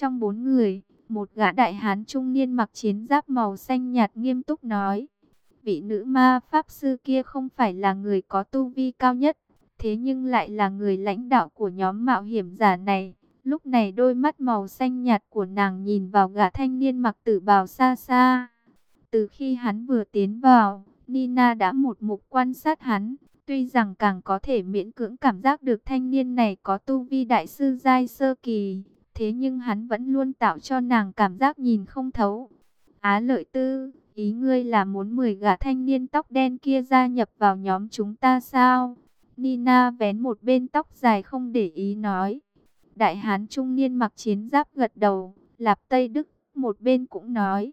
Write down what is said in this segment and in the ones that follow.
Trong bốn người, một gã đại hán trung niên mặc chiến giáp màu xanh nhạt nghiêm túc nói. Vị nữ ma pháp sư kia không phải là người có tu vi cao nhất, thế nhưng lại là người lãnh đạo của nhóm mạo hiểm giả này. Lúc này đôi mắt màu xanh nhạt của nàng nhìn vào gã thanh niên mặc tử bào xa xa. Từ khi hắn vừa tiến vào, Nina đã một mục quan sát hắn. Tuy rằng càng có thể miễn cưỡng cảm giác được thanh niên này có tu vi đại sư giai sơ kỳ, thế nhưng hắn vẫn luôn tạo cho nàng cảm giác nhìn không thấu. Á lợi tư, ý ngươi là muốn 10 gã thanh niên tóc đen kia gia nhập vào nhóm chúng ta sao? Nina vén một bên tóc dài không để ý nói. Đại hán trung niên mặc chiến giáp gật đầu, Lạp Tây Đức một bên cũng nói.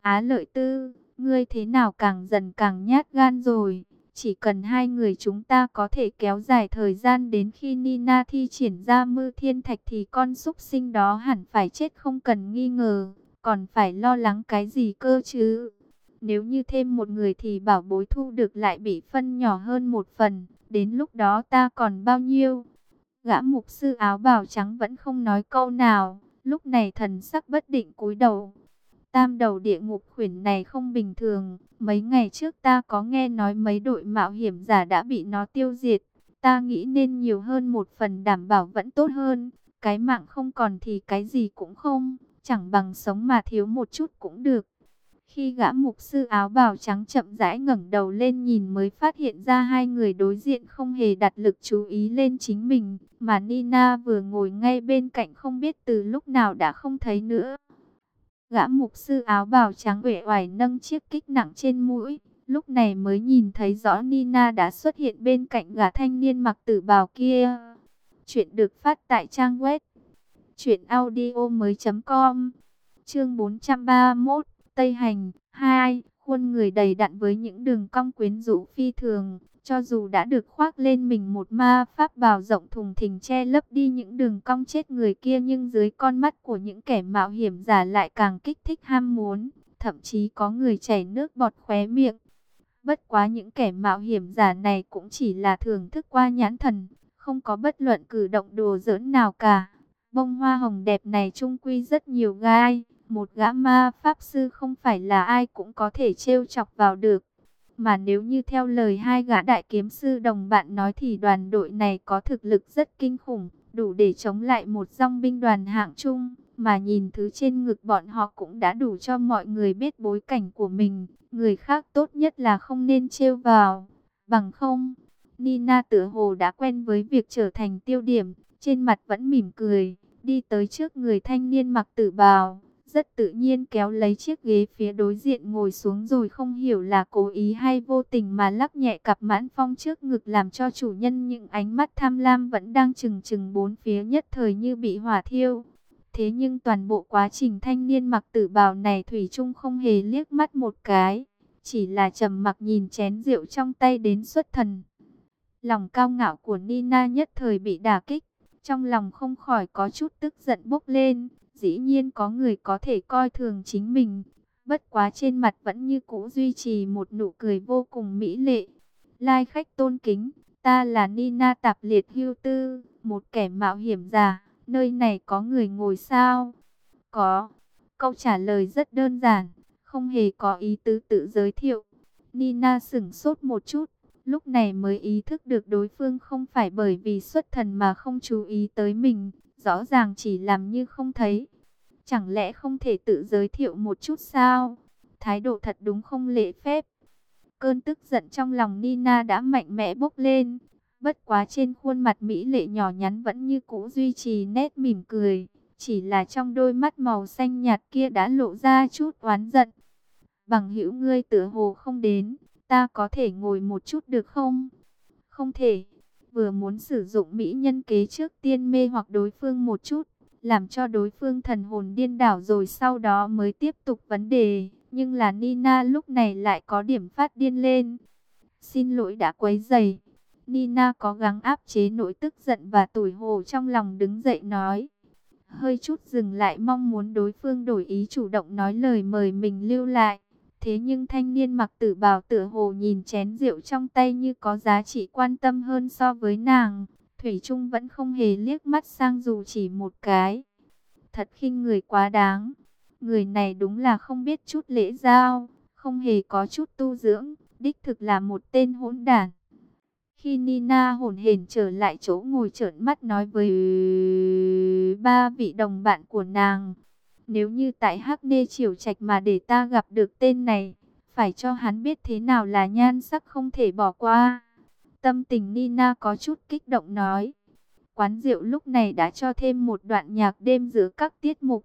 Á lợi tư, ngươi thế nào càng dần càng nhát gan rồi. Chỉ cần hai người chúng ta có thể kéo dài thời gian đến khi Nina thi triển ra mư thiên thạch thì con súc sinh đó hẳn phải chết không cần nghi ngờ. Còn phải lo lắng cái gì cơ chứ? Nếu như thêm một người thì bảo bối thu được lại bị phân nhỏ hơn một phần. Đến lúc đó ta còn bao nhiêu? Gã mục sư áo bào trắng vẫn không nói câu nào. Lúc này thần sắc bất định cúi đầu. Tam đầu địa ngục khuyển này không bình thường. Mấy ngày trước ta có nghe nói mấy đội mạo hiểm giả đã bị nó tiêu diệt. Ta nghĩ nên nhiều hơn một phần đảm bảo vẫn tốt hơn. Cái mạng không còn thì cái gì cũng không. Chẳng bằng sống mà thiếu một chút cũng được. Khi gã mục sư áo bào trắng chậm rãi ngẩng đầu lên nhìn mới phát hiện ra hai người đối diện không hề đặt lực chú ý lên chính mình, mà Nina vừa ngồi ngay bên cạnh không biết từ lúc nào đã không thấy nữa. Gã mục sư áo bào trắng uể oải nâng chiếc kích nặng trên mũi, lúc này mới nhìn thấy rõ Nina đã xuất hiện bên cạnh gã thanh niên mặc tử bào kia. Chuyện được phát tại trang web truyệnaudiomoi.com. Chương 431 Tây Hành, 2 khuôn người đầy đặn với những đường cong quyến rũ phi thường, cho dù đã được khoác lên mình một ma pháp bào rộng thùng thình che lấp đi những đường cong chết người kia nhưng dưới con mắt của những kẻ mạo hiểm giả lại càng kích thích ham muốn, thậm chí có người chảy nước bọt khóe miệng. Bất quá những kẻ mạo hiểm giả này cũng chỉ là thưởng thức qua nhãn thần, không có bất luận cử động đùa giỡn nào cả. Bông hoa hồng đẹp này trung quy rất nhiều gai, một gã ma pháp sư không phải là ai cũng có thể trêu chọc vào được. Mà nếu như theo lời hai gã đại kiếm sư đồng bạn nói thì đoàn đội này có thực lực rất kinh khủng, đủ để chống lại một dòng binh đoàn hạng trung. Mà nhìn thứ trên ngực bọn họ cũng đã đủ cho mọi người biết bối cảnh của mình. Người khác tốt nhất là không nên trêu vào. Bằng không, Nina tựa hồ đã quen với việc trở thành tiêu điểm, trên mặt vẫn mỉm cười, đi tới trước người thanh niên mặc tử bào rất tự nhiên kéo lấy chiếc ghế phía đối diện ngồi xuống rồi không hiểu là cố ý hay vô tình mà lắc nhẹ cặp mãn phong trước ngực làm cho chủ nhân những ánh mắt tham lam vẫn đang chừng chừng bốn phía nhất thời như bị hỏa thiêu. Thế nhưng toàn bộ quá trình thanh niên mặc tử bào này Thủy chung không hề liếc mắt một cái, chỉ là trầm mặc nhìn chén rượu trong tay đến xuất thần. Lòng cao ngạo của Nina nhất thời bị đả kích, trong lòng không khỏi có chút tức giận bốc lên, Dĩ nhiên có người có thể coi thường chính mình, bất quá trên mặt vẫn như cũ duy trì một nụ cười vô cùng mỹ lệ. Lai khách tôn kính, ta là Nina Tạp Liệt Hưu Tư, một kẻ mạo hiểm giả, nơi này có người ngồi sao? Có. Câu trả lời rất đơn giản, không hề có ý tứ tự giới thiệu. Nina sửng sốt một chút, lúc này mới ý thức được đối phương không phải bởi vì xuất thần mà không chú ý tới mình, rõ ràng chỉ làm như không thấy. Chẳng lẽ không thể tự giới thiệu một chút sao? Thái độ thật đúng không lễ phép. Cơn tức giận trong lòng Nina đã mạnh mẽ bốc lên. Bất quá trên khuôn mặt Mỹ lệ nhỏ nhắn vẫn như cũ duy trì nét mỉm cười. Chỉ là trong đôi mắt màu xanh nhạt kia đã lộ ra chút oán giận. Bằng hữu ngươi tựa hồ không đến, ta có thể ngồi một chút được không? Không thể. Vừa muốn sử dụng mỹ nhân kế trước tiên mê hoặc đối phương một chút, làm cho đối phương thần hồn điên đảo rồi sau đó mới tiếp tục vấn đề. Nhưng là Nina lúc này lại có điểm phát điên lên. Xin lỗi đã quấy dày. Nina có gắng áp chế nỗi tức giận và tủi hồ trong lòng đứng dậy nói. Hơi chút dừng lại mong muốn đối phương đổi ý chủ động nói lời mời mình lưu lại. Thế nhưng thanh niên mặc tử bào tựa hồ nhìn chén rượu trong tay như có giá trị quan tâm hơn so với nàng. Thủy Trung vẫn không hề liếc mắt sang dù chỉ một cái. thật khinh người quá đáng. Người này đúng là không biết chút lễ giao, không hề có chút tu dưỡng, đích thực là một tên hỗn đản. Khi Nina hồn hển trở lại chỗ ngồi trợn mắt nói với ba vị đồng bạn của nàng, nếu như tại Hắc Nê Triều Trạch mà để ta gặp được tên này, phải cho hắn biết thế nào là nhan sắc không thể bỏ qua. Tâm tình Nina có chút kích động nói. Quán rượu lúc này đã cho thêm một đoạn nhạc đêm giữa các tiết mục.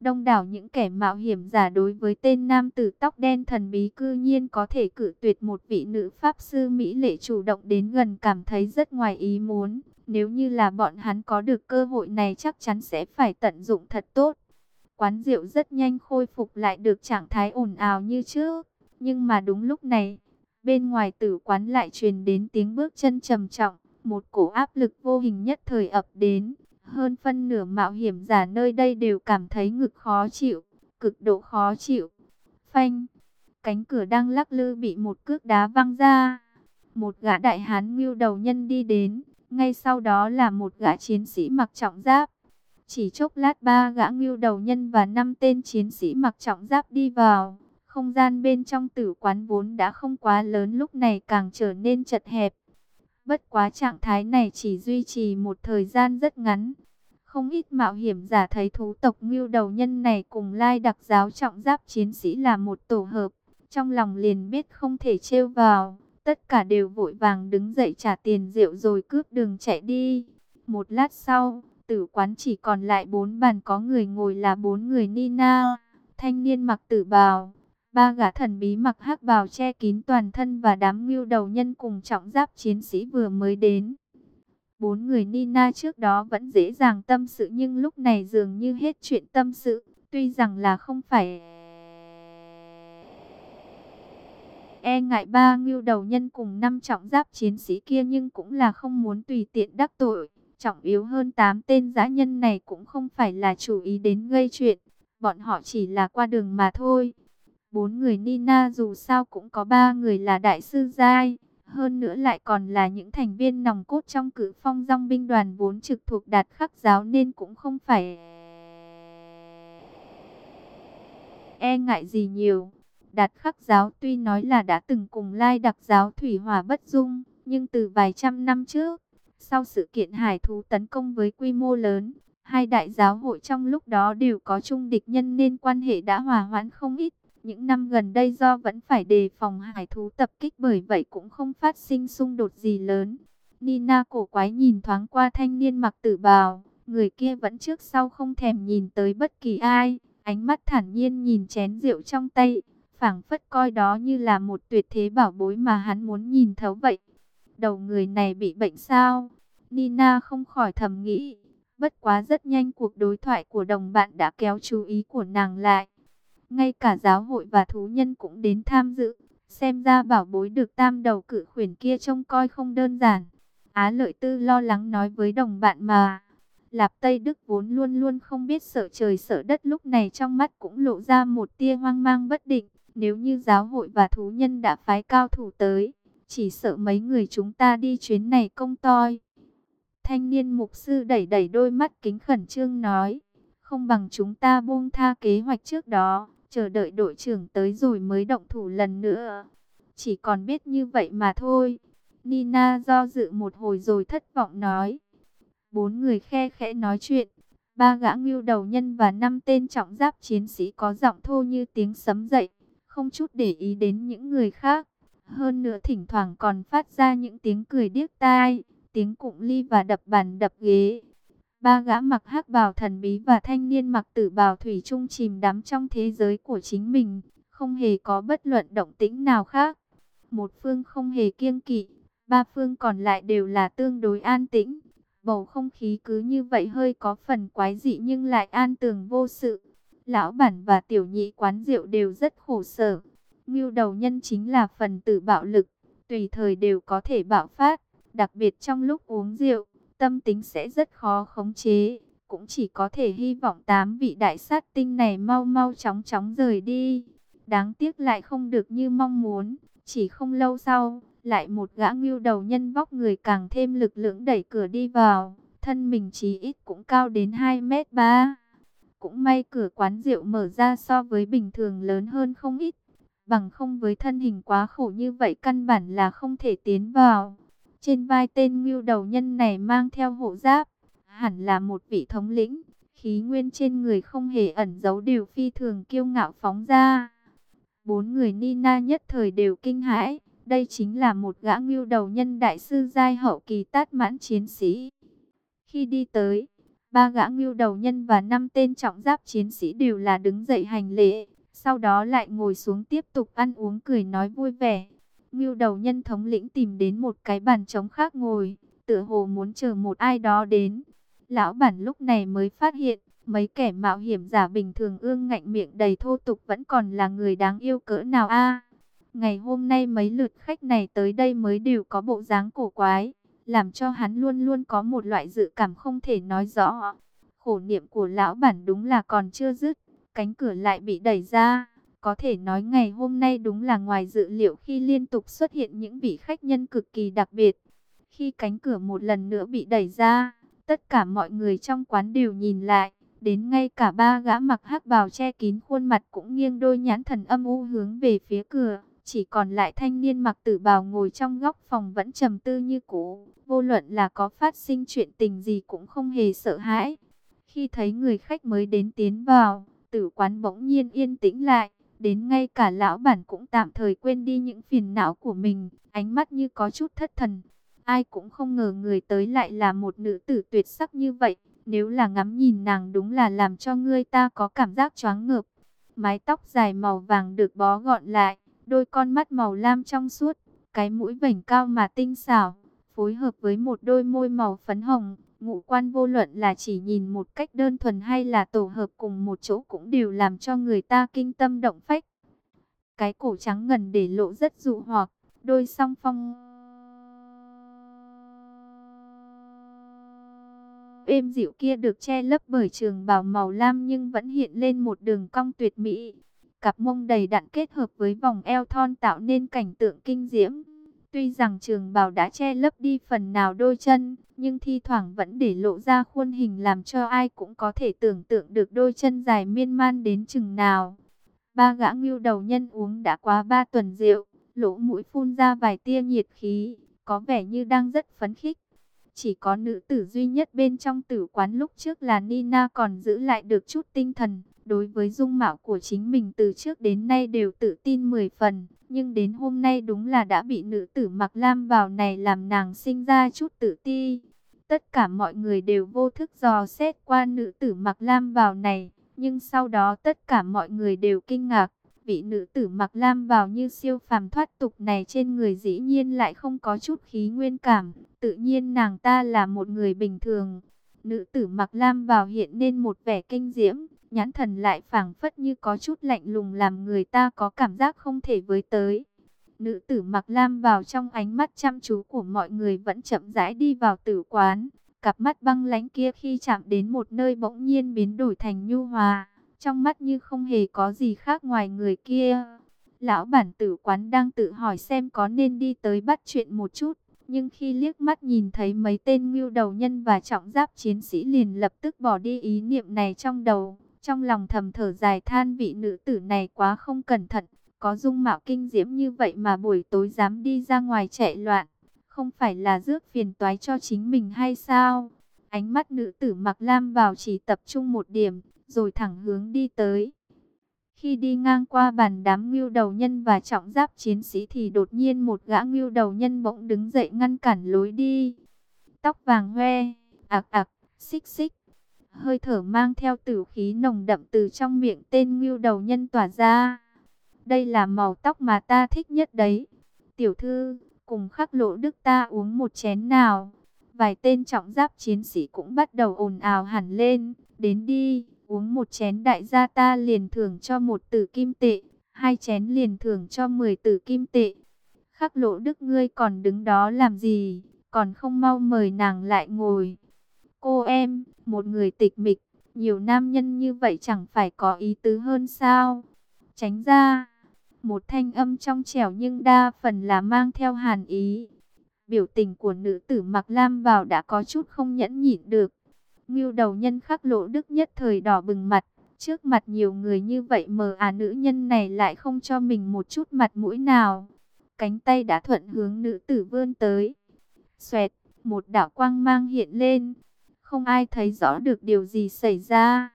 Đông đảo những kẻ mạo hiểm giả đối với tên nam tử tóc đen thần bí cư nhiên có thể cử tuyệt một vị nữ pháp sư Mỹ lệ chủ động đến gần cảm thấy rất ngoài ý muốn. Nếu như là bọn hắn có được cơ hội này chắc chắn sẽ phải tận dụng thật tốt. Quán rượu rất nhanh khôi phục lại được trạng thái ồn ào như trước. Nhưng mà đúng lúc này, bên ngoài tử quán lại truyền đến tiếng bước chân trầm trọng. Một cổ áp lực vô hình nhất thời ập đến. Hơn phân nửa mạo hiểm giả nơi đây đều cảm thấy ngực khó chịu, cực độ khó chịu. Phanh, cánh cửa đang lắc lư bị một cước đá văng ra. Một gã đại hán ngưu đầu nhân đi đến, ngay sau đó là một gã chiến sĩ mặc trọng giáp. Chỉ chốc lát ba gã ngưu đầu nhân và năm tên chiến sĩ mặc trọng giáp đi vào. Không gian bên trong tử quán vốn đã không quá lớn lúc này càng trở nên chật hẹp. Bất quá trạng thái này chỉ duy trì một thời gian rất ngắn. Không ít mạo hiểm giả thấy thú tộc ngưu đầu nhân này cùng lai đặc giáo trọng giáp chiến sĩ là một tổ hợp. Trong lòng liền biết không thể trêu vào. Tất cả đều vội vàng đứng dậy trả tiền rượu rồi cướp đường chạy đi. Một lát sau, tử quán chỉ còn lại bốn bàn có người ngồi là bốn người Nina. Thanh niên mặc tử bào, ba gã thần bí mặc hắc bào che kín toàn thân và đám ngưu đầu nhân cùng trọng giáp chiến sĩ vừa mới đến. Bốn người Nina trước đó vẫn dễ dàng tâm sự nhưng lúc này dường như hết chuyện tâm sự, tuy rằng là không phải e ngại ba ngưu đầu nhân cùng năm trọng giáp chiến sĩ kia nhưng cũng là không muốn tùy tiện đắc tội. Trọng yếu hơn tám tên giã nhân này cũng không phải là chủ ý đến gây chuyện, bọn họ chỉ là qua đường mà thôi. Bốn người Nina dù sao cũng có ba người là đại sư giai, hơn nữa lại còn là những thành viên nòng cốt trong cử phong dòng binh đoàn vốn trực thuộc đạt khắc giáo nên cũng không phải e ngại gì nhiều. Đạt khắc giáo tuy nói là đã từng cùng lai đặc giáo thủy hỏa bất dung, nhưng từ vài trăm năm trước, sau sự kiện hải thú tấn công với quy mô lớn, hai đại giáo hội trong lúc đó đều có chung địch nhân nên quan hệ đã hòa hoãn không ít. Những năm gần đây do vẫn phải đề phòng hải thú tập kích bởi vậy cũng không phát sinh xung đột gì lớn. Nina cổ quái nhìn thoáng qua thanh niên mặc tử bào, người kia vẫn trước sau không thèm nhìn tới bất kỳ ai, ánh mắt thản nhiên nhìn chén rượu trong tay, phảng phất coi đó như là một tuyệt thế bảo bối mà hắn muốn nhìn thấu vậy. Đầu người này bị bệnh sao? Nina không khỏi thầm nghĩ, bất quá rất nhanh cuộc đối thoại của đồng bạn đã kéo chú ý của nàng lại. Ngay cả giáo hội và thú nhân cũng đến tham dự. Xem ra bảo bối được tam đầu cử khuyển kia trông coi không đơn giản. Á lợi tư lo lắng nói với đồng bạn mà. Lạp Tây Đức vốn luôn luôn không biết sợ trời sợ đất lúc này trong mắt cũng lộ ra một tia hoang mang bất định. Nếu như giáo hội và thú nhân đã phái cao thủ tới, chỉ sợ mấy người chúng ta đi chuyến này công toi. Thanh niên mục sư đẩy đẩy đôi mắt kính khẩn trương nói, không bằng chúng ta buông tha kế hoạch trước đó chờ đợi đội trưởng tới rồi mới động thủ lần nữa. Chỉ còn biết như vậy mà thôi. Nina do dự một hồi rồi thất vọng nói. Bốn người khe khẽ nói chuyện. Ba gã ngưu đầu nhân và năm tên trọng giáp chiến sĩ có giọng thô như tiếng sấm dậy. Không chút để ý đến những người khác. Hơn nữa thỉnh thoảng còn phát ra những tiếng cười điếc tai. Tiếng cụng ly và đập bàn đập ghế. Ba gã mặc hắc bào thần bí và thanh niên mặc tử bào thủy chung chìm đắm trong thế giới của chính mình, không hề có bất luận động tĩnh nào khác. Một phương không hề kiêng kỵ, ba phương còn lại đều là tương đối an tĩnh. Bầu không khí cứ như vậy hơi có phần quái dị nhưng lại an tường vô sự. Lão bản và tiểu nhị quán rượu đều rất khổ sở. Ngưu đầu nhân chính là phần tử bạo lực, tùy thời đều có thể bạo phát, đặc biệt trong lúc uống rượu tâm tính sẽ rất khó khống chế. Cũng chỉ có thể hy vọng tám vị đại sát tinh này mau mau chóng chóng rời đi. Đáng tiếc lại không được như mong muốn. Chỉ không lâu sau, lại một gã ngưu đầu nhân vóc người càng thêm lực lượng đẩy cửa đi vào. Thân mình chí ít cũng cao đến 2 mét 3. cũng may cửa quán rượu mở ra so với bình thường lớn hơn không ít. Bằng không với thân hình quá khổ như vậy căn bản là không thể tiến vào. Trên vai tên ngưu đầu nhân này mang theo hộ giáp, hẳn là một vị thống lĩnh. Khí nguyên trên người không hề ẩn giấu điều phi thường kiêu ngạo phóng ra. Bốn người Nina nhất thời đều kinh hãi. Đây chính là một gã ngưu đầu nhân đại sư giai hậu kỳ tát mãn chiến sĩ. Khi đi tới, ba gã ngưu đầu nhân và năm tên trọng giáp chiến sĩ đều là đứng dậy hành lễ. Sau đó lại ngồi xuống tiếp tục ăn uống cười nói vui vẻ. Ngưu đầu nhân thống lĩnh tìm đến một cái bàn trống khác ngồi, tựa hồ muốn chờ một ai đó đến. Lão bản lúc này mới phát hiện, mấy kẻ mạo hiểm giả bình thường ương ngạnh miệng đầy thô tục vẫn còn là người đáng yêu cỡ nào a Ngày hôm nay mấy lượt khách này tới đây mới đều có bộ dáng cổ quái, làm cho hắn luôn luôn có một loại dự cảm không thể nói rõ. Khổ niệm của lão bản đúng là còn chưa dứt, cánh cửa lại bị đẩy ra. Có thể nói ngày hôm nay đúng là ngoài dự liệu khi liên tục xuất hiện những vị khách nhân cực kỳ đặc biệt. Khi cánh cửa một lần nữa bị đẩy ra, tất cả mọi người trong quán đều nhìn lại. Đến ngay cả ba gã mặc hắc bào che kín khuôn mặt cũng nghiêng đôi nhãn thần âm u hướng về phía cửa. Chỉ còn lại thanh niên mặc tử bào ngồi trong góc phòng vẫn trầm tư như cũ. Vô luận là có phát sinh chuyện tình gì cũng không hề sợ hãi. Khi thấy người khách mới đến tiến vào, tử quán bỗng nhiên yên tĩnh lại. Đến ngay cả lão bản cũng tạm thời quên đi những phiền não của mình, ánh mắt như có chút thất thần. Ai cũng không ngờ người tới lại là một nữ tử tuyệt sắc như vậy. Nếu là ngắm nhìn nàng đúng là làm cho người ta có cảm giác choáng ngợp. Mái tóc dài màu vàng được bó gọn lại, đôi con mắt màu lam trong suốt, cái mũi vảnh cao mà tinh xảo, phối hợp với một đôi môi màu phấn hồng. Ngũ quan vô luận là chỉ nhìn một cách đơn thuần hay là tổ hợp cùng một chỗ cũng đều làm cho người ta kinh tâm động phách. Cái cổ trắng ngần để lộ rất dụ hoặc, đôi song phong êm dịu kia được che lấp bởi trường bào màu lam nhưng vẫn hiện lên một đường cong tuyệt mỹ. Cặp mông đầy đặn kết hợp với vòng eo thon tạo nên cảnh tượng kinh diễm. Tuy rằng trường bào đã che lấp đi phần nào đôi chân, nhưng thi thoảng vẫn để lộ ra khuôn hình làm cho ai cũng có thể tưởng tượng được đôi chân dài miên man đến chừng nào. Ba gã ngưu đầu nhân uống đã quá ba tuần rượu, lỗ mũi phun ra vài tia nhiệt khí, có vẻ như đang rất phấn khích. Chỉ có nữ tử duy nhất bên trong tử quán lúc trước là Nina còn giữ lại được chút tinh thần. Đối với dung mạo của chính mình từ trước đến nay đều tự tin 10 phần. Nhưng đến hôm nay đúng là đã bị nữ tử mặc lam vào này làm nàng sinh ra chút tự ti. Tất cả mọi người đều vô thức dò xét qua nữ tử mặc lam vào này. Nhưng sau đó tất cả mọi người đều kinh ngạc. Vị nữ tử mặc lam vào như siêu phàm thoát tục này trên người dĩ nhiên lại không có chút khí nguyên cảm. Tự nhiên nàng ta là một người bình thường. Nữ tử mặc lam vào hiện nên một vẻ kinh diễm nhãn thần lại phảng phất như có chút lạnh lùng làm người ta có cảm giác không thể với tới. Nữ tử mặc lam vào trong ánh mắt chăm chú của mọi người vẫn chậm rãi đi vào tử quán. Cặp mắt băng lánh kia khi chạm đến một nơi bỗng nhiên biến đổi thành nhu hòa. Trong mắt như không hề có gì khác ngoài người kia. Lão bản tử quán đang tự hỏi xem có nên đi tới bắt chuyện một chút. Nhưng khi liếc mắt nhìn thấy mấy tên ngưu đầu nhân và trọng giáp chiến sĩ liền lập tức bỏ đi ý niệm này trong đầu. Trong lòng thầm thở dài than vị nữ tử này quá không cẩn thận, có dung mạo kinh diễm như vậy mà buổi tối dám đi ra ngoài chạy loạn, không phải là rước phiền toái cho chính mình hay sao? Ánh mắt nữ tử mặc lam vào chỉ tập trung một điểm, rồi thẳng hướng đi tới. Khi đi ngang qua bàn đám ngưu đầu nhân và trọng giáp chiến sĩ thì đột nhiên một gã ngưu đầu nhân bỗng đứng dậy ngăn cản lối đi. Tóc vàng hoe, ạc ạc, xích xích, hơi thở mang theo tử khí nồng đậm từ trong miệng tên ngưu đầu nhân tỏa ra. Đây là màu tóc mà ta thích nhất đấy. Tiểu thư, cùng khắc lộ đức ta uống một chén nào. Vài tên trọng giáp chiến sĩ cũng bắt đầu ồn ào hẳn lên. Đến đi, uống một chén đại gia ta liền thưởng cho một tử kim tệ. Hai chén liền thưởng cho mười tử kim tệ. Khắc lộ đức ngươi còn đứng đó làm gì? Còn không mau mời nàng lại ngồi. Cô em, một người tịch mịch, nhiều nam nhân như vậy chẳng phải có ý tứ hơn sao? Tránh ra, một thanh âm trong trẻo nhưng đa phần là mang theo hàn ý. Biểu tình của nữ tử mặc lam vào đã có chút không nhẫn nhịn được. Ngưu đầu nhân khắc lộ đức nhất thời đỏ bừng mặt, Trước mặt nhiều người như vậy mờ à nữ nhân này lại không cho mình một chút mặt mũi nào. Cánh tay đã thuận hướng nữ tử vươn tới. Xoẹt, một đạo quang mang hiện lên. Không ai thấy rõ được điều gì xảy ra.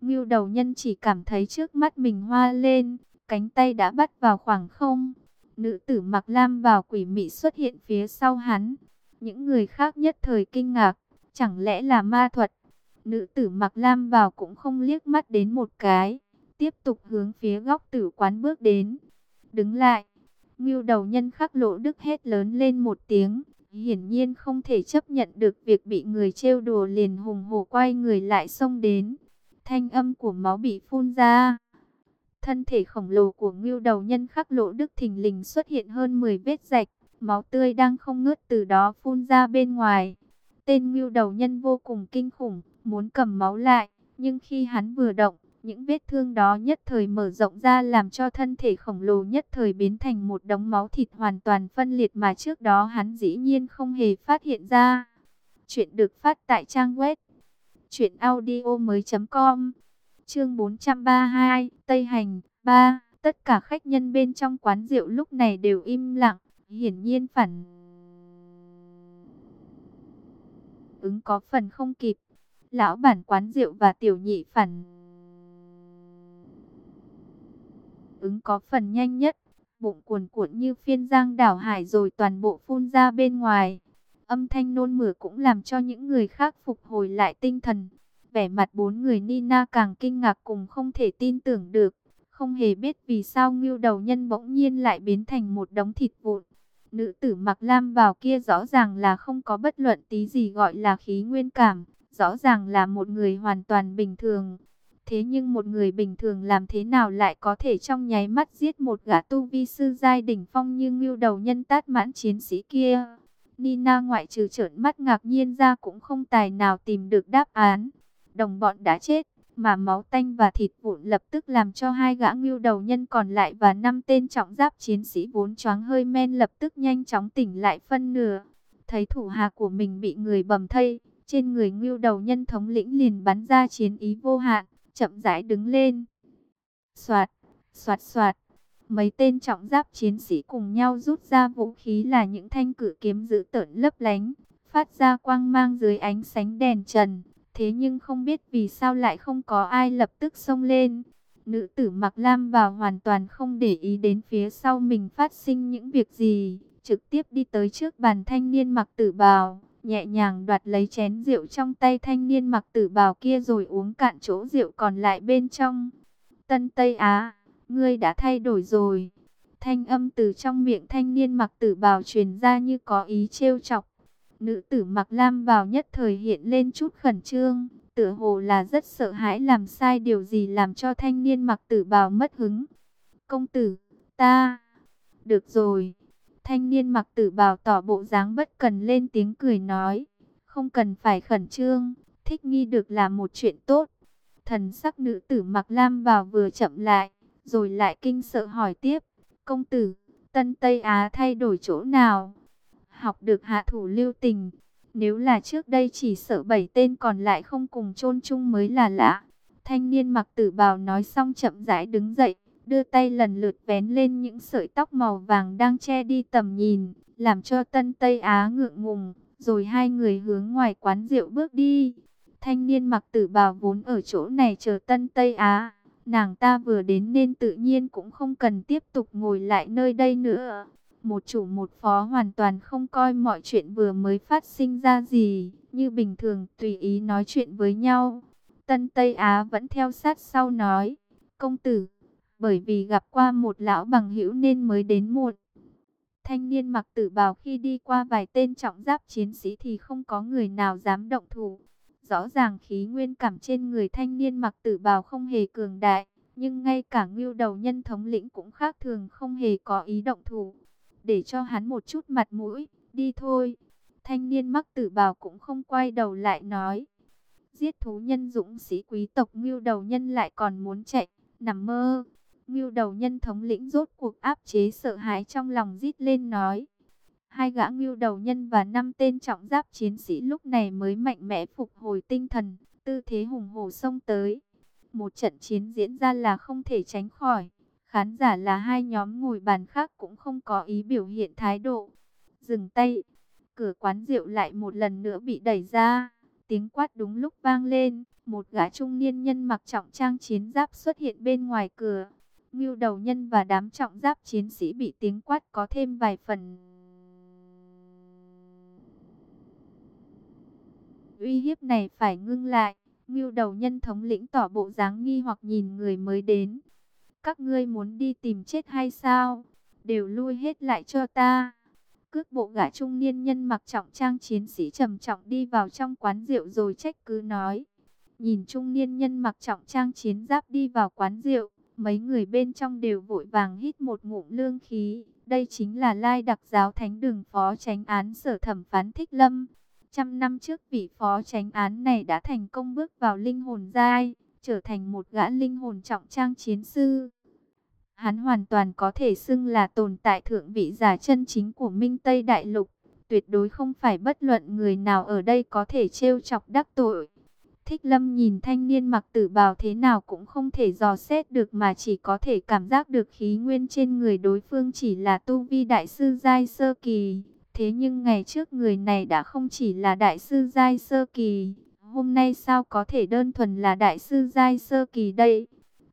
Ngưu đầu nhân chỉ cảm thấy trước mắt mình hoa lên, cánh tay đã bắt vào khoảng không. Nữ tử mặc lam vào quỷ mị xuất hiện phía sau hắn. Những người khác nhất thời kinh ngạc, chẳng lẽ là ma thuật? Nữ tử mặc lam vào cũng không liếc mắt đến một cái, tiếp tục hướng phía góc tử quán bước đến. Đứng lại, ngưu đầu nhân khắc lộ đức hét lớn lên một tiếng, hiển nhiên không thể chấp nhận được việc bị người trêu đùa liền hùng hổ quay người lại xông đến. Thanh âm của máu bị phun ra. Thân thể khổng lồ của ngưu đầu nhân khắc lộ đức thình lình xuất hiện hơn 10 vết rạch, máu tươi đang không ngớt từ đó phun ra bên ngoài. Tên ngưu đầu nhân vô cùng kinh khủng, muốn cầm máu lại, nhưng khi hắn vừa động, những vết thương đó nhất thời mở rộng ra làm cho thân thể khổng lồ nhất thời biến thành một đống máu thịt hoàn toàn phân liệt mà trước đó hắn dĩ nhiên không hề phát hiện ra. Chuyện được phát tại trang web truyệnaudiomoi.com. Chương 432, Tây Hành 3. Tất cả khách nhân bên trong quán rượu lúc này đều im lặng, hiển nhiên phản ứng có phần không kịp. Lão bản quán rượu và tiểu nhị phản ứng có phần nhanh nhất, bụng cuồn cuộn như phiên giang đảo hải rồi toàn bộ phun ra bên ngoài. Âm thanh nôn mửa cũng làm cho những người khác phục hồi lại tinh thần. Vẻ mặt bốn người Nina càng kinh ngạc cùng không thể tin tưởng được. Không hề biết vì sao ngưu đầu nhân bỗng nhiên lại biến thành một đống thịt vụn. Nữ tử mặc lam vào kia rõ ràng là không có bất luận tí gì gọi là khí nguyên cảm. Rõ ràng là một người hoàn toàn bình thường. Thế nhưng một người bình thường làm thế nào lại có thể trong nháy mắt giết một gã tu vi sư giai đỉnh phong như ngưu đầu nhân tát mãn chiến sĩ kia? Nina ngoại trừ trợn mắt ngạc nhiên ra cũng không tài nào tìm được đáp án. Đồng bọn đã chết, mà máu tanh và thịt vụn lập tức làm cho hai gã ngưu đầu nhân còn lại và năm tên trọng giáp chiến sĩ vốn choáng hơi men lập tức nhanh chóng tỉnh lại phân nửa. Thấy thủ hạ của mình bị người bầm thây, trên người ngưu đầu nhân thống lĩnh liền bắn ra chiến ý vô hạn chậm rãi đứng lên. Soạt, soạt soạt, mấy tên trọng giáp chiến sĩ cùng nhau rút ra vũ khí là những thanh cử kiếm giữ tợn lấp lánh, phát ra quang mang dưới ánh sánh đèn trần. Thế nhưng không biết vì sao lại không có ai lập tức xông lên. Nữ tử mặc lam vào hoàn toàn không để ý đến phía sau mình phát sinh những việc gì, trực tiếp đi tới trước bàn thanh niên mặc tử bào nhẹ nhàng đoạt lấy chén rượu trong tay thanh niên mặc tử bào kia rồi uống cạn chỗ rượu còn lại bên trong. Tân Tây Á, ngươi đã thay đổi rồi. Thanh âm từ trong miệng thanh niên mặc tử bào truyền ra như có ý trêu chọc. Nữ tử mặc lam vào nhất thời hiện lên chút khẩn trương, tựa hồ là rất sợ hãi làm sai điều gì làm cho thanh niên mặc tử bào mất hứng. Công tử, ta, được rồi Thanh niên mặc tử bào tỏ bộ dáng bất cần lên tiếng cười nói. Không cần phải khẩn trương, thích nghi được là một chuyện tốt. Thần sắc nữ tử mặc lam vào vừa chậm lại, rồi lại kinh sợ hỏi tiếp. Công tử, Tân Tây Á thay đổi chỗ nào? Học được hạ thủ lưu tình. Nếu là trước đây chỉ sợ bảy tên còn lại không cùng chôn chung mới là lạ. Thanh niên mặc tử bào nói xong chậm rãi đứng dậy đưa tay lần lượt vén lên những sợi tóc màu vàng đang che đi tầm nhìn, làm cho Tân Tây Á ngượng ngùng, rồi hai người hướng ngoài quán rượu bước đi. Thanh niên mặc tử bào vốn ở chỗ này chờ Tân Tây Á, nàng ta vừa đến nên tự nhiên cũng không cần tiếp tục ngồi lại nơi đây nữa. Một chủ một phó hoàn toàn không coi mọi chuyện vừa mới phát sinh ra gì, như bình thường tùy ý nói chuyện với nhau. Tân Tây Á vẫn theo sát sau nói, công tử bởi vì gặp qua một lão bằng hữu nên mới đến muộn. Thanh niên mặc tử bào khi đi qua vài tên trọng giáp chiến sĩ thì không có người nào dám động thủ. Rõ ràng khí nguyên cảm trên người thanh niên mặc tử bào không hề cường đại, nhưng ngay cả ngưu đầu nhân thống lĩnh cũng khác thường không hề có ý động thủ. Để cho hắn một chút mặt mũi, đi thôi. Thanh niên mặc tử bào cũng không quay đầu lại nói. Giết thú nhân dũng sĩ quý tộc ngưu đầu nhân lại còn muốn chạy, nằm mơ. Ngưu đầu nhân thống lĩnh rốt cuộc áp chế sợ hãi trong lòng rít lên nói. Hai gã ngưu đầu nhân và năm tên trọng giáp chiến sĩ lúc này mới mạnh mẽ phục hồi tinh thần, tư thế hùng hổ xông tới. Một trận chiến diễn ra là không thể tránh khỏi. Khán giả là hai nhóm ngồi bàn khác cũng không có ý biểu hiện thái độ. Dừng tay, cửa quán rượu lại một lần nữa bị đẩy ra. Tiếng quát đúng lúc vang lên, một gã trung niên nhân mặc trọng trang chiến giáp xuất hiện bên ngoài cửa. Ngưu đầu nhân và đám trọng giáp chiến sĩ bị tiếng quát có thêm vài phần. Uy hiếp này phải ngưng lại. Ngưu đầu nhân thống lĩnh tỏ bộ dáng nghi hoặc nhìn người mới đến. Các ngươi muốn đi tìm chết hay sao? Đều lui hết lại cho ta. Cước bộ gã trung niên nhân mặc trọng trang chiến sĩ trầm trọng đi vào trong quán rượu rồi trách cứ nói. Nhìn trung niên nhân mặc trọng trang chiến giáp đi vào quán rượu, mấy người bên trong đều vội vàng hít một ngụm lương khí. Đây chính là lai đặc giáo thánh đường phó tránh án sở thẩm phán thích lâm. Trăm năm trước vị phó tránh án này đã thành công bước vào linh hồn giai, trở thành một gã linh hồn trọng trang chiến sư. Hắn hoàn toàn có thể xưng là tồn tại thượng vị giả chân chính của Minh Tây Đại Lục. Tuyệt đối không phải bất luận người nào ở đây có thể trêu chọc đắc tội. Thích Lâm nhìn thanh niên mặc tử bào thế nào cũng không thể dò xét được mà chỉ có thể cảm giác được khí nguyên trên người đối phương chỉ là tu vi đại sư giai sơ kỳ. Thế nhưng ngày trước người này đã không chỉ là đại sư giai sơ kỳ, hôm nay sao có thể đơn thuần là đại sư giai sơ kỳ đây?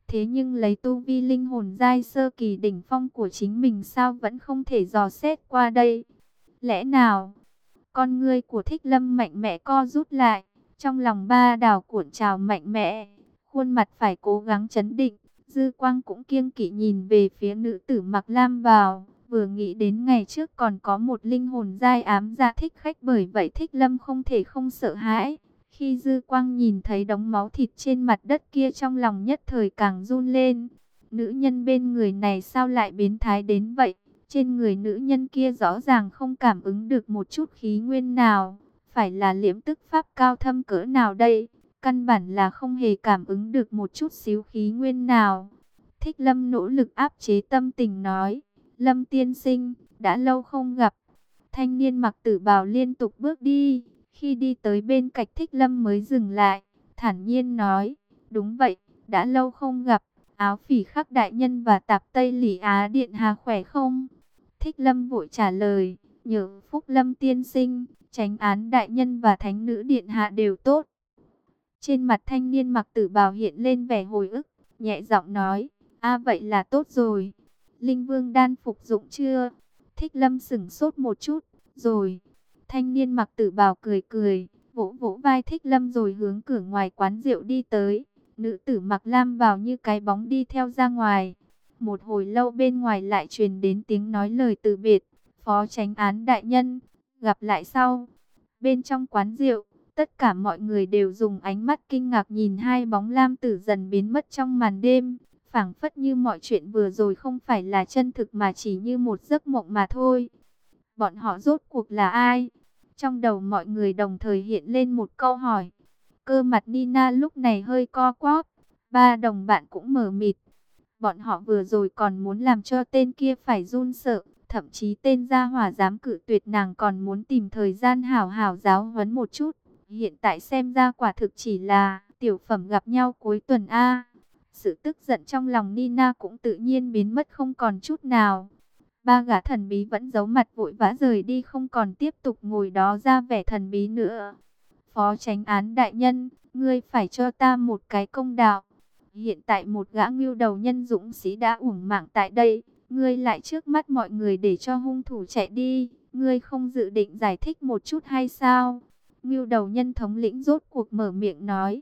Thế nhưng lấy tu vi linh hồn giai sơ kỳ đỉnh phong của chính mình sao vẫn không thể dò xét qua đây? Lẽ nào, con ngươi của thích lâm mạnh mẽ co rút lại, trong lòng ba đào cuộn trào mạnh mẽ, khuôn mặt phải cố gắng chấn định, dư quang cũng kiêng kỵ nhìn về phía nữ tử mặc lam vào. Vừa nghĩ đến ngày trước còn có một linh hồn dai ám ra thích khách bởi vậy thích lâm không thể không sợ hãi. Khi dư quang nhìn thấy đống máu thịt trên mặt đất kia trong lòng nhất thời càng run lên. Nữ nhân bên người này sao lại biến thái đến vậy? Trên người nữ nhân kia rõ ràng không cảm ứng được một chút khí nguyên nào. Phải là liễm tức pháp cao thâm cỡ nào đây? Căn bản là không hề cảm ứng được một chút xíu khí nguyên nào. Thích lâm nỗ lực áp chế tâm tình nói. Lâm tiên sinh, đã lâu không gặp. Thanh niên mặc tử bào liên tục bước đi. Khi đi tới bên cạnh thích lâm mới dừng lại. Thản nhiên nói, đúng vậy, đã lâu không gặp. Áo phỉ khắc đại nhân và tạp Tây Lỷ Á Điện Hà khỏe không? Thích lâm vội trả lời, nhờ phúc lâm tiên sinh, tránh án đại nhân và thánh nữ điện hạ đều tốt. Trên mặt thanh niên mặc tử bào hiện lên vẻ hồi ức, nhẹ giọng nói, a vậy là tốt rồi. Linh Vương đan phục dụng chưa? Thích Lâm sửng sốt một chút, rồi. Thanh niên mặc tử bào cười cười, vỗ vỗ vai Thích Lâm rồi hướng cửa ngoài quán rượu đi tới. Nữ tử mặc lam vào như cái bóng đi theo ra ngoài. Một hồi lâu bên ngoài lại truyền đến tiếng nói lời từ biệt. Phó tránh án đại nhân, gặp lại sau. Bên trong quán rượu, tất cả mọi người đều dùng ánh mắt kinh ngạc nhìn hai bóng lam tử dần biến mất trong màn đêm phảng phất như mọi chuyện vừa rồi không phải là chân thực mà chỉ như một giấc mộng mà thôi. Bọn họ rốt cuộc là ai? Trong đầu mọi người đồng thời hiện lên một câu hỏi. Cơ mặt Nina lúc này hơi co quắp, ba đồng bạn cũng mờ mịt. Bọn họ vừa rồi còn muốn làm cho tên kia phải run sợ, thậm chí tên gia hỏa dám cử tuyệt nàng còn muốn tìm thời gian hảo hảo giáo huấn một chút. Hiện tại xem ra quả thực chỉ là tiểu phẩm gặp nhau cuối tuần A. Sự tức giận trong lòng Nina cũng tự nhiên biến mất không còn chút nào. Ba gã thần bí vẫn giấu mặt vội vã rời đi không còn tiếp tục ngồi đó ra vẻ thần bí nữa. Phó tránh án đại nhân, ngươi phải cho ta một cái công đạo. Hiện tại một gã ngưu đầu nhân dũng sĩ đã uổng mạng tại đây. Ngươi lại trước mắt mọi người để cho hung thủ chạy đi. Ngươi không dự định giải thích một chút hay sao? Ngưu đầu nhân thống lĩnh rốt cuộc mở miệng nói.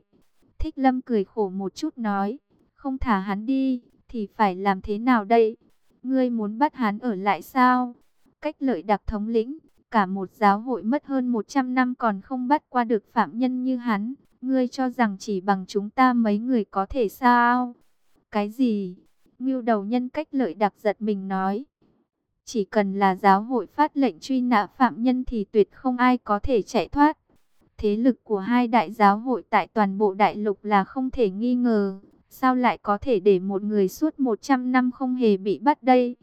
Thích lâm cười khổ một chút nói không thả hắn đi, thì phải làm thế nào đây? Ngươi muốn bắt hắn ở lại sao? Cách lợi đặc thống lĩnh, cả một giáo hội mất hơn 100 năm còn không bắt qua được phạm nhân như hắn. Ngươi cho rằng chỉ bằng chúng ta mấy người có thể sao? Cái gì? Ngưu đầu nhân cách lợi đặc giật mình nói. Chỉ cần là giáo hội phát lệnh truy nã phạm nhân thì tuyệt không ai có thể chạy thoát. Thế lực của hai đại giáo hội tại toàn bộ đại lục là không thể nghi ngờ. Sao lại có thể để một người suốt 100 năm không hề bị bắt đây?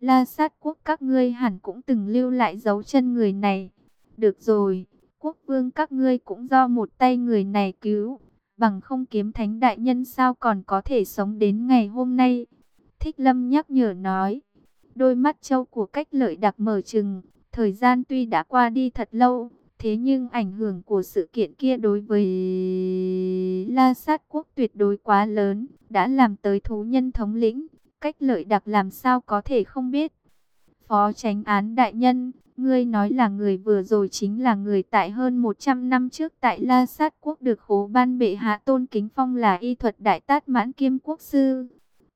La sát quốc các ngươi hẳn cũng từng lưu lại dấu chân người này. Được rồi, quốc vương các ngươi cũng do một tay người này cứu. bằng không kiếm thánh đại nhân sao còn có thể sống đến ngày hôm nay. Thích Lâm nhắc nhở nói, đôi mắt châu của cách lợi đặc mở trừng, thời gian tuy đã qua đi thật lâu, thế nhưng ảnh hưởng của sự kiện kia đối với La Sát Quốc tuyệt đối quá lớn, đã làm tới thú nhân thống lĩnh, cách lợi đặc làm sao có thể không biết. Phó tránh án đại nhân, ngươi nói là người vừa rồi chính là người tại hơn 100 năm trước tại La Sát Quốc được khố ban bệ hạ tôn kính phong là y thuật đại tát mãn kiêm quốc sư.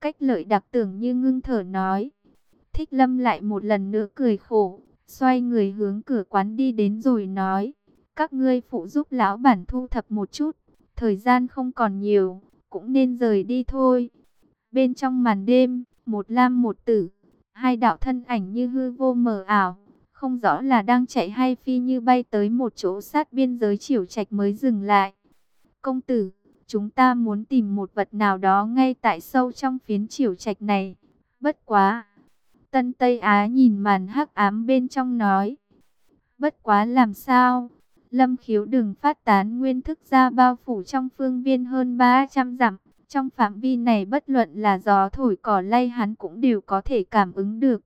Cách lợi đặc tưởng như ngưng thở nói. Thích lâm lại một lần nữa cười khổ, xoay người hướng cửa quán đi đến rồi nói. Các ngươi phụ giúp lão bản thu thập một chút, thời gian không còn nhiều, cũng nên rời đi thôi. Bên trong màn đêm, một lam một tử, hai đạo thân ảnh như hư vô mờ ảo, không rõ là đang chạy hay phi như bay tới một chỗ sát biên giới chiều trạch mới dừng lại. Công tử, chúng ta muốn tìm một vật nào đó ngay tại sâu trong phiến triều trạch này. Bất quá. Tân Tây Á nhìn màn hắc ám bên trong nói. Bất quá làm sao? Lâm khiếu đừng phát tán nguyên thức ra bao phủ trong phương viên hơn 300 dặm. Trong phạm vi này bất luận là gió thổi cỏ lay hắn cũng đều có thể cảm ứng được.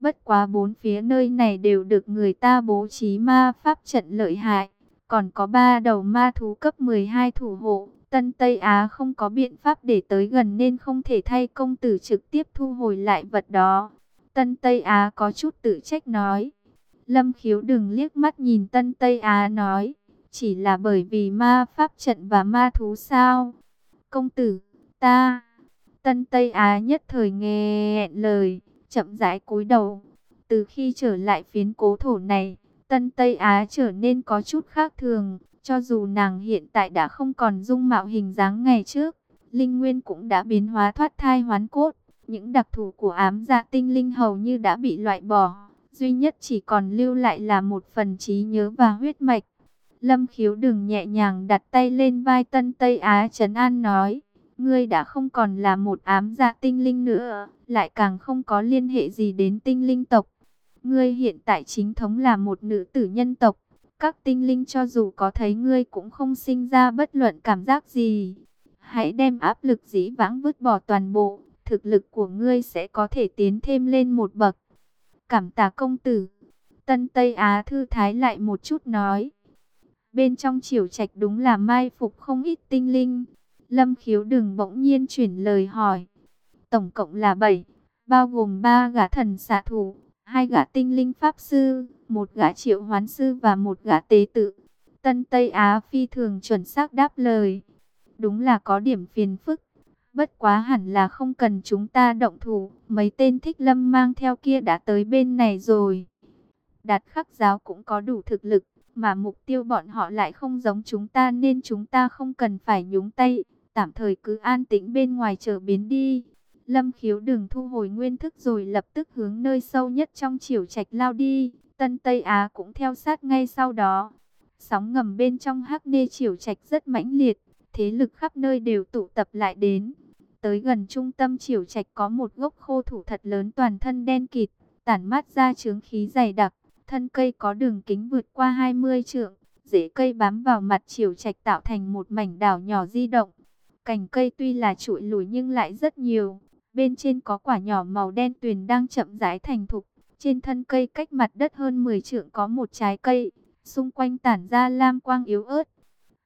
Bất quá bốn phía nơi này đều được người ta bố trí ma pháp trận lợi hại. Còn có ba đầu ma thú cấp 12 thủ hộ. Tân Tây Á không có biện pháp để tới gần nên không thể thay công tử trực tiếp thu hồi lại vật đó. Tân Tây Á có chút tự trách nói. Lâm khiếu đừng liếc mắt nhìn Tân Tây Á nói. Chỉ là bởi vì ma pháp trận và ma thú sao? Công tử, ta... Tân Tây Á nhất thời nghe lời, chậm rãi cúi đầu. Từ khi trở lại phiến cố thổ này, Tân Tây Á trở nên có chút khác thường. Cho dù nàng hiện tại đã không còn dung mạo hình dáng ngày trước, linh nguyên cũng đã biến hóa thoát thai hoán cốt. Những đặc thù của ám gia tinh linh hầu như đã bị loại bỏ. Duy nhất chỉ còn lưu lại là một phần trí nhớ và huyết mạch. Lâm khiếu đừng nhẹ nhàng đặt tay lên vai tân Tây Á Trấn An nói. Ngươi đã không còn là một ám gia tinh linh nữa, lại càng không có liên hệ gì đến tinh linh tộc. Ngươi hiện tại chính thống là một nữ tử nhân tộc. Các tinh linh cho dù có thấy ngươi cũng không sinh ra bất luận cảm giác gì. Hãy đem áp lực dĩ vãng vứt bỏ toàn bộ, thực lực của ngươi sẽ có thể tiến thêm lên một bậc. Cảm tạ công tử. Tân Tây Á thư thái lại một chút nói. Bên trong triều trạch đúng là mai phục không ít tinh linh. Lâm khiếu đừng bỗng nhiên chuyển lời hỏi. Tổng cộng là 7, bao gồm 3 gã thần xạ thủ, hai gã tinh linh pháp sư, một gã triệu hoán sư và một gã tế tự. Tân Tây Á phi thường chuẩn xác đáp lời. Đúng là có điểm phiền phức. Bất quá hẳn là không cần chúng ta động thủ. Mấy tên thích lâm mang theo kia đã tới bên này rồi. Đạt khắc giáo cũng có đủ thực lực. Mà mục tiêu bọn họ lại không giống chúng ta nên chúng ta không cần phải nhúng tay. Tạm thời cứ an tĩnh bên ngoài chờ biến đi. Lâm khiếu đừng thu hồi nguyên thức rồi lập tức hướng nơi sâu nhất trong chiều trạch lao đi. Tân Tây Á cũng theo sát ngay sau đó. Sóng ngầm bên trong hắc nê chiều trạch rất mãnh liệt. Thế lực khắp nơi đều tụ tập lại đến. Tới gần trung tâm chiều trạch có một gốc khô thủ thật lớn toàn thân đen kịt. Tản mát ra trướng khí dày đặc. Thân cây có đường kính vượt qua 20 trượng. Rễ cây bám vào mặt chiều trạch tạo thành một mảnh đảo nhỏ di động. Cành cây tuy là trụi lùi nhưng lại rất nhiều. Bên trên có quả nhỏ màu đen tuyền đang chậm rãi thành thục. Trên thân cây cách mặt đất hơn 10 trượng có một trái cây. Xung quanh tản ra lam quang yếu ớt.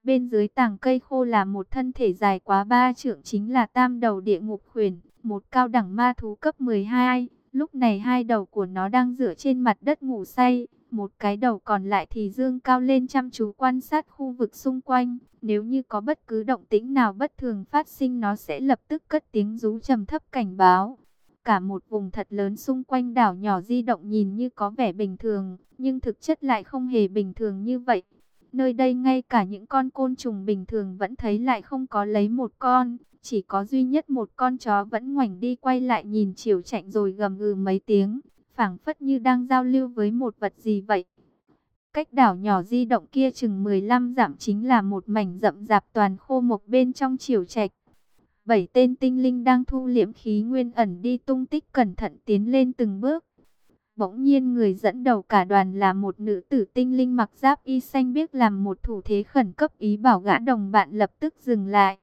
Bên dưới tảng cây khô là một thân thể dài quá ba trượng chính là tam đầu địa ngục khuyển. Một cao đẳng ma thú cấp 12. Lúc này hai đầu của nó đang dựa trên mặt đất ngủ say. Một cái đầu còn lại thì dương cao lên chăm chú quan sát khu vực xung quanh. Nếu như có bất cứ động tĩnh nào bất thường phát sinh nó sẽ lập tức cất tiếng rú trầm thấp cảnh báo. Cả một vùng thật lớn xung quanh đảo nhỏ di động nhìn như có vẻ bình thường, nhưng thực chất lại không hề bình thường như vậy. Nơi đây ngay cả những con côn trùng bình thường vẫn thấy lại không có lấy một con, chỉ có duy nhất một con chó vẫn ngoảnh đi quay lại nhìn chiều chạy rồi gầm gừ mấy tiếng, phảng phất như đang giao lưu với một vật gì vậy. Cách đảo nhỏ di động kia chừng 15 dặm chính là một mảnh rậm rạp toàn khô mộc bên trong chiều trạch. Bảy tên tinh linh đang thu liễm khí nguyên ẩn đi tung tích cẩn thận tiến lên từng bước. Bỗng nhiên người dẫn đầu cả đoàn là một nữ tử tinh linh mặc giáp y xanh biết làm một thủ thế khẩn cấp ý bảo gã đồng bạn lập tức dừng lại.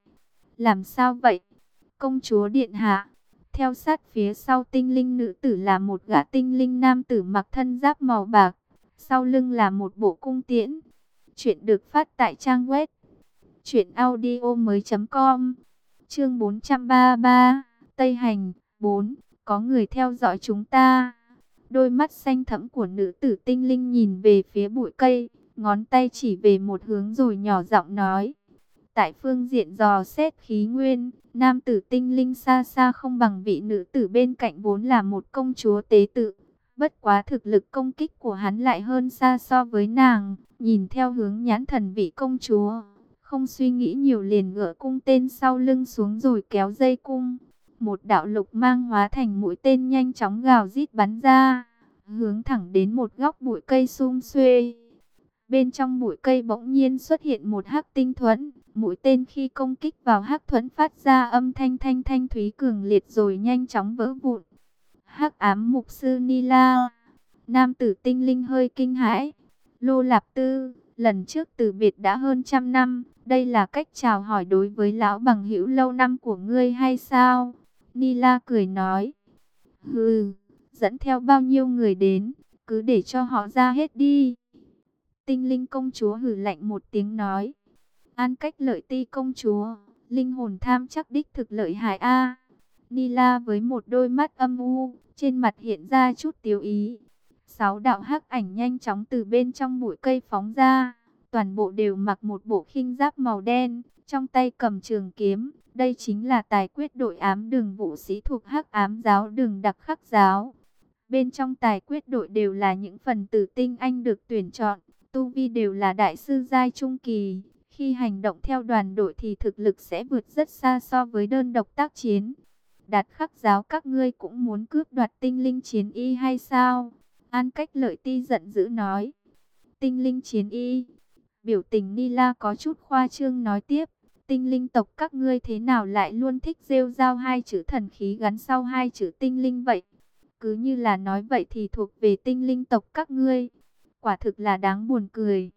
Làm sao vậy? Công chúa điện hạ. Theo sát phía sau tinh linh nữ tử là một gã tinh linh nam tử mặc thân giáp màu bạc. Sau lưng là một bộ cung tiễn. Chuyện được phát tại trang web. Chuyện audio mới.com Chương 433 Tây Hành 4 Có người theo dõi chúng ta Đôi mắt xanh thẫm của nữ tử tinh linh nhìn về phía bụi cây, ngón tay chỉ về một hướng rồi nhỏ giọng nói. Tại phương diện dò xét khí nguyên, nam tử tinh linh xa xa không bằng vị nữ tử bên cạnh vốn là một công chúa tế tự. Bất quá thực lực công kích của hắn lại hơn xa so với nàng, nhìn theo hướng nhãn thần vị công chúa. Không suy nghĩ nhiều liền ngựa cung tên sau lưng xuống rồi kéo dây cung một đạo lục mang hóa thành mũi tên nhanh chóng gào rít bắn ra, hướng thẳng đến một góc bụi cây sum xuê. Bên trong bụi cây bỗng nhiên xuất hiện một hắc tinh thuẫn, mũi tên khi công kích vào hắc thuẫn phát ra âm thanh thanh thanh thúy cường liệt rồi nhanh chóng vỡ vụn. Hắc ám mục sư Nila, nam tử tinh linh hơi kinh hãi. Lô Lạp Tư, lần trước từ biệt đã hơn trăm năm, đây là cách chào hỏi đối với lão bằng hữu lâu năm của ngươi hay sao? Nila cười nói. Hừ, dẫn theo bao nhiêu người đến, cứ để cho họ ra hết đi. Tinh linh công chúa hử lạnh một tiếng nói. An cách lợi ti công chúa, linh hồn tham chắc đích thực lợi hại A. Nila với một đôi mắt âm u, trên mặt hiện ra chút tiêu ý. Sáu đạo hắc ảnh nhanh chóng từ bên trong bụi cây phóng ra. Toàn bộ đều mặc một bộ khinh giáp màu đen, trong tay cầm trường kiếm, đây chính là tài quyết đội ám đường vũ sĩ thuộc hắc ám giáo đường đặc khắc giáo. Bên trong tài quyết đội đều là những phần tử tinh anh được tuyển chọn, tu vi đều là đại sư giai trung kỳ. Khi hành động theo đoàn đội thì thực lực sẽ vượt rất xa so với đơn độc tác chiến. Đạt khắc giáo các ngươi cũng muốn cướp đoạt tinh linh chiến y hay sao? An cách lợi ti giận dữ nói. Tinh linh chiến y. Biểu tình Nila có chút khoa trương nói tiếp tinh linh tộc các ngươi thế nào lại luôn thích rêu rao hai chữ thần khí gắn sau hai chữ tinh linh vậy? Cứ như là nói vậy thì thuộc về tinh linh tộc các ngươi. Quả thực là đáng buồn cười.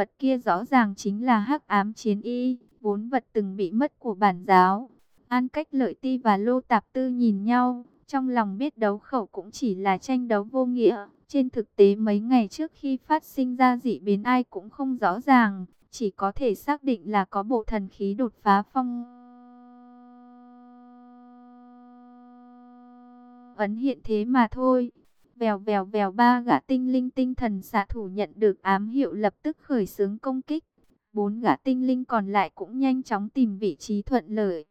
Vật kia rõ ràng chính là hắc ám chiến y, vốn vật từng bị mất của bản giáo. An cách lợi ti và lô tạp tư nhìn nhau, trong lòng biết đấu khẩu cũng chỉ là tranh đấu vô nghĩa. Trên thực tế mấy ngày trước khi phát sinh ra dị biến ai cũng không rõ ràng, chỉ có thể xác định là có bộ thần khí đột phá phong. Ấn hiện thế mà thôi. Vèo vèo vèo ba gã tinh linh tinh thần xạ thủ nhận được ám hiệu lập tức khởi xướng công kích. Bốn gã tinh linh còn lại cũng nhanh chóng tìm vị trí thuận lợi.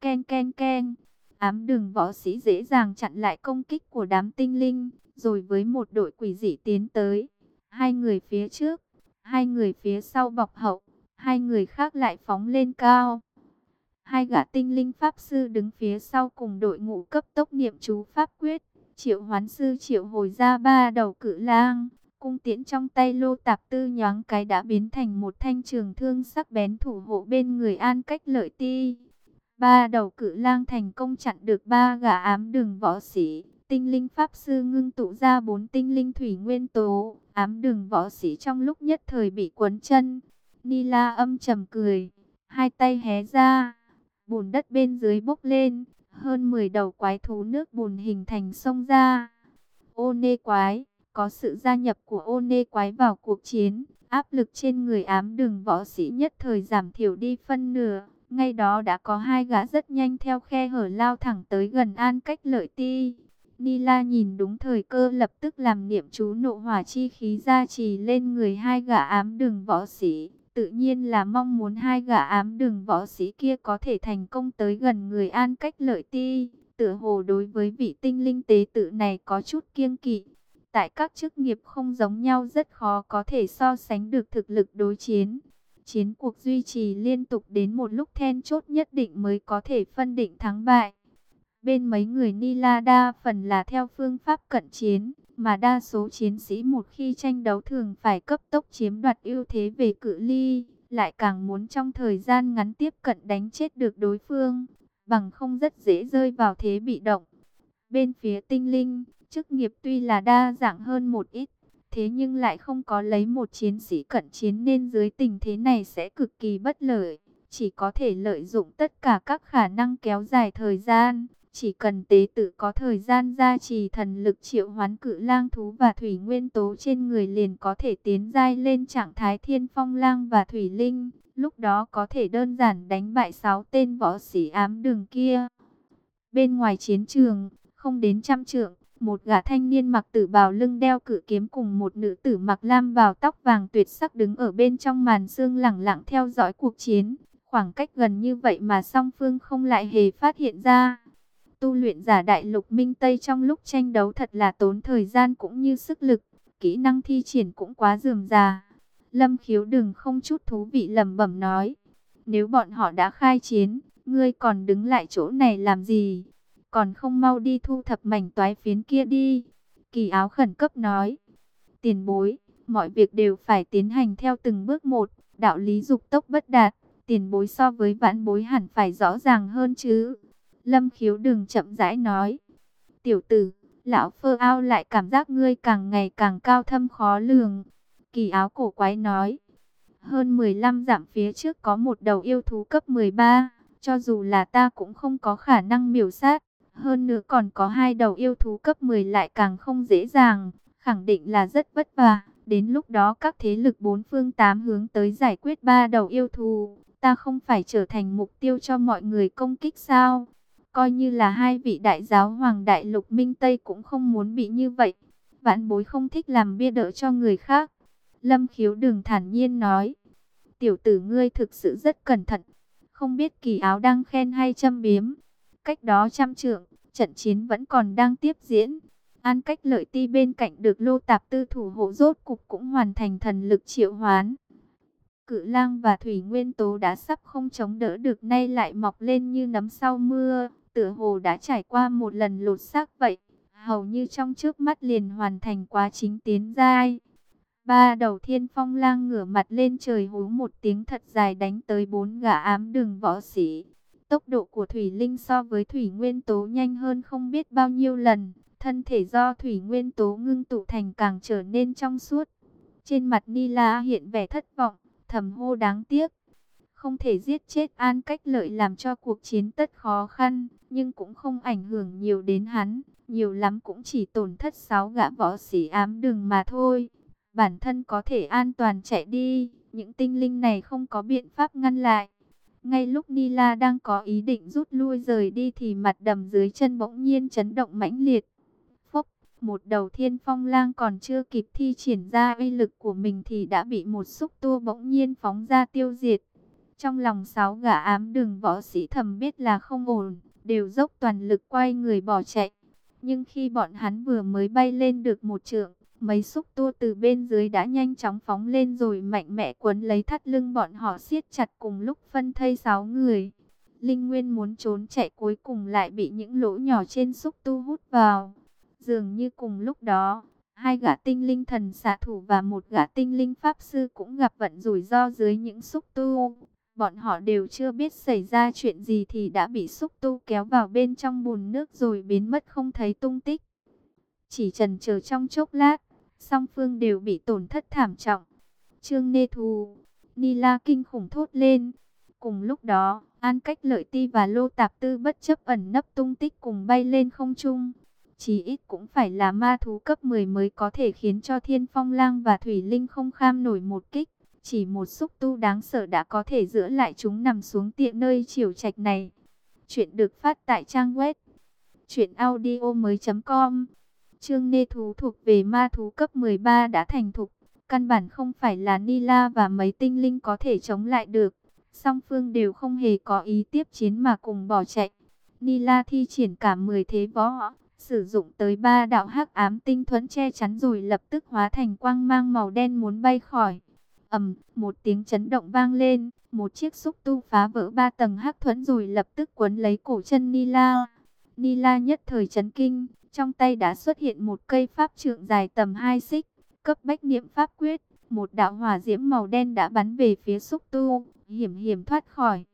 Ken ken ken. Ám đường võ sĩ dễ dàng chặn lại công kích của đám tinh linh. Rồi với một đội quỷ dị tiến tới. Hai người phía trước Hai người phía sau bọc hậu, hai người khác lại phóng lên cao. Hai gã tinh linh pháp sư đứng phía sau cùng đội ngũ cấp tốc niệm chú pháp quyết. Triệu hoán sư triệu hồi ra ba đầu cự lang. Cung tiễn trong tay lô tạp tư nhoáng cái đã biến thành một thanh trường thương sắc bén thủ hộ bên người an cách lợi ti. Ba đầu cự lang thành công chặn được ba gã ám đường võ sĩ. Tinh linh pháp sư ngưng tụ ra bốn tinh linh thủy nguyên tố, ám đường võ sĩ trong lúc nhất thời bị quấn chân. Nila âm trầm cười, hai tay hé ra, bùn đất bên dưới bốc lên, hơn 10 đầu quái thú nước bùn hình thành sông ra. Ô nê quái, có sự gia nhập của ô nê quái vào cuộc chiến, áp lực trên người ám đường võ sĩ nhất thời giảm thiểu đi phân nửa. Ngay đó đã có hai gã rất nhanh theo khe hở lao thẳng tới gần an cách lợi ti. Nila nhìn đúng thời cơ lập tức làm niệm chú nộ hỏa chi khí ra trì lên người hai gã ám đường võ sĩ. Tự nhiên là mong muốn hai gã ám đường võ sĩ kia có thể thành công tới gần người an cách lợi ti. Tựa hồ đối với vị tinh linh tế tự này có chút kiêng kỵ. Tại các chức nghiệp không giống nhau rất khó có thể so sánh được thực lực đối chiến. Chiến cuộc duy trì liên tục đến một lúc then chốt nhất định mới có thể phân định thắng bại. Bên mấy người Nila đa phần là theo phương pháp cận chiến, mà đa số chiến sĩ một khi tranh đấu thường phải cấp tốc chiếm đoạt ưu thế về cự ly, lại càng muốn trong thời gian ngắn tiếp cận đánh chết được đối phương, bằng không rất dễ rơi vào thế bị động. Bên phía tinh linh, Chức nghiệp tuy là đa dạng hơn một ít, thế nhưng lại không có lấy một chiến sĩ cận chiến nên dưới tình thế này sẽ cực kỳ bất lợi. Chỉ có thể lợi dụng tất cả các khả năng kéo dài thời gian. Chỉ cần tế tự có thời gian gia trì thần lực triệu hoán cự lang thú và thủy nguyên tố trên người liền có thể tiến giai lên trạng thái thiên phong lang và thủy linh. Lúc đó có thể đơn giản đánh bại sáu tên võ sĩ ám đường kia. Bên ngoài chiến trường, không đến trăm trượng, một gã thanh niên mặc tử bào lưng đeo cự kiếm cùng một nữ tử mặc lam bào tóc vàng tuyệt sắc đứng ở bên trong màn xương lẳng lặng theo dõi cuộc chiến. Khoảng cách gần như vậy mà song phương không lại hề phát hiện ra. Tu luyện giả đại lục minh Tây trong lúc tranh đấu thật là tốn thời gian cũng như sức lực. Kỹ năng thi triển cũng quá dườm già. Lâm khiếu đừng không chút thú vị lẩm bẩm nói. Nếu bọn họ đã khai chiến, ngươi còn đứng lại chỗ này làm gì? Còn không mau đi thu thập mảnh toái phiến kia đi. Kỳ áo khẩn cấp nói. Tiền bối, mọi việc đều phải tiến hành theo từng bước một. Đạo lý dục tốc bất đạt. Tiền bối so với vãn bối hẳn phải rõ ràng hơn chứ. Lâm khiếu đừng chậm rãi nói. Tiểu tử, lão phơ ao lại cảm giác ngươi càng ngày càng cao thâm khó lường. Kỳ áo cổ quái nói. Hơn 15 dặm phía trước có một đầu yêu thú cấp 13. Cho dù là ta cũng không có khả năng miểu sát. Hơn nữa còn có hai đầu yêu thú cấp 10 lại càng không dễ dàng. Khẳng định là rất vất vả. Đến lúc đó các thế lực bốn phương tám hướng tới giải quyết ba đầu yêu thú. Ta không phải trở thành mục tiêu cho mọi người công kích sao? Coi như là hai vị đại giáo hoàng đại lục minh Tây cũng không muốn bị như vậy. Vãn bối không thích làm bia đỡ cho người khác. Lâm khiếu đừng thản nhiên nói. Tiểu tử ngươi thực sự rất cẩn thận. Không biết kỳ áo đang khen hay châm biếm. Cách đó trăm trượng, trận chiến vẫn còn đang tiếp diễn. An cách lợi ti bên cạnh được lô tạp tư thủ hộ rốt cục cũng hoàn thành thần lực triệu hoán. Cự lang và thủy nguyên tố đã sắp không chống đỡ được nay lại mọc lên như nấm sau mưa. Tựa hồ đã trải qua một lần lột xác vậy. Hầu như trong trước mắt liền hoàn thành quá trình tiến giai. Ba đầu thiên phong lang ngửa mặt lên trời hú một tiếng thật dài đánh tới bốn gã ám đường võ sĩ. Tốc độ của Thủy Linh so với Thủy Nguyên Tố nhanh hơn không biết bao nhiêu lần. Thân thể do Thủy Nguyên Tố ngưng tụ thành càng trở nên trong suốt. Trên mặt Nila hiện vẻ thất vọng, thầm hô đáng tiếc. Không thể giết chết An Cách Lợi làm cho cuộc chiến tất khó khăn, nhưng cũng không ảnh hưởng nhiều đến hắn. Nhiều lắm cũng chỉ tổn thất sáu gã võ sĩ ám đường mà thôi. Bản thân có thể an toàn chạy đi, những tinh linh này không có biện pháp ngăn lại. Ngay lúc Nila đang có ý định rút lui rời đi thì mặt đầm dưới chân bỗng nhiên chấn động mãnh liệt. Phốc, một đầu thiên phong lang còn chưa kịp thi triển ra uy lực của mình thì đã bị một xúc tua bỗng nhiên phóng ra tiêu diệt. Trong lòng sáu gã ám đường võ sĩ thầm biết là không ổn, đều dốc toàn lực quay người bỏ chạy. Nhưng khi bọn hắn vừa mới bay lên được một trượng, mấy xúc tua từ bên dưới đã nhanh chóng phóng lên rồi mạnh mẽ quấn lấy thắt lưng bọn họ siết chặt cùng lúc phân thây sáu người. Linh Nguyên muốn trốn chạy cuối cùng lại bị những lỗ nhỏ trên xúc tu hút vào. Dường như cùng lúc đó, hai gã tinh linh thần xạ thủ và một gã tinh linh pháp sư cũng gặp vận rủi ro dưới những xúc tu. Bọn họ đều chưa biết xảy ra chuyện gì thì đã bị xúc tu kéo vào bên trong bùn nước rồi biến mất không thấy tung tích. Chỉ trần chờ trong chốc lát, song phương đều bị tổn thất thảm trọng. Trương Nê Thù, Nila kinh khủng thốt lên. Cùng lúc đó, An Cách Lợi Ti và Lô Tạp Tư bất chấp ẩn nấp tung tích cùng bay lên không trung. Chỉ ít cũng phải là ma thú cấp 10 mới có thể khiến cho Thiên Phong Lang và Thủy Linh không kham nổi một kích. Chỉ một xúc tu đáng sợ đã có thể giữ lại chúng nằm xuống tiện nơi chiều trạch này. Chuyện được phát tại trang web truyệnaudiomoi.com. Trương Nê thú thuộc về ma thú cấp 13 đã thành thục, căn bản không phải là Nila và mấy tinh linh có thể chống lại được. Song phương đều không hề có ý tiếp chiến mà cùng bỏ chạy. Nila thi triển cả 10 thế võ, sử dụng tới ba đạo hắc ám tinh thuẫn che chắn rồi lập tức hóa thành quang mang màu đen muốn bay khỏi ầm, một tiếng chấn động vang lên, một chiếc xúc tu phá vỡ ba tầng hắc thuẫn rồi lập tức quấn lấy cổ chân Nila. Nila nhất thời chấn kinh, trong tay đã xuất hiện một cây pháp trượng dài tầm 2 xích, cấp bách niệm pháp quyết, một đạo hỏa diễm màu đen đã bắn về phía xúc tu, hiểm hiểm thoát khỏi.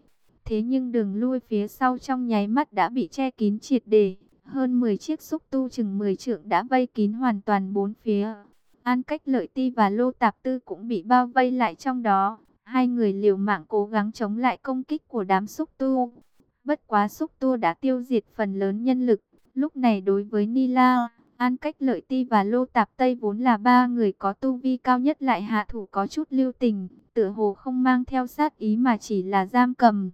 Thế nhưng đường lui phía sau trong nháy mắt đã bị che kín triệt để, hơn 10 chiếc xúc tu chừng 10 trượng đã vây kín hoàn toàn bốn phía. An cách lợi ti và lô tạp tư cũng bị bao vây lại trong đó. Hai người liều mạng cố gắng chống lại công kích của đám xúc tu. Bất quá xúc tu đã tiêu diệt phần lớn nhân lực. Lúc này đối với Nila, An cách lợi ti và lô tạp Tây vốn là ba người có tu vi cao nhất lại hạ thủ có chút lưu tình. Tựa hồ không mang theo sát ý mà chỉ là giam cầm.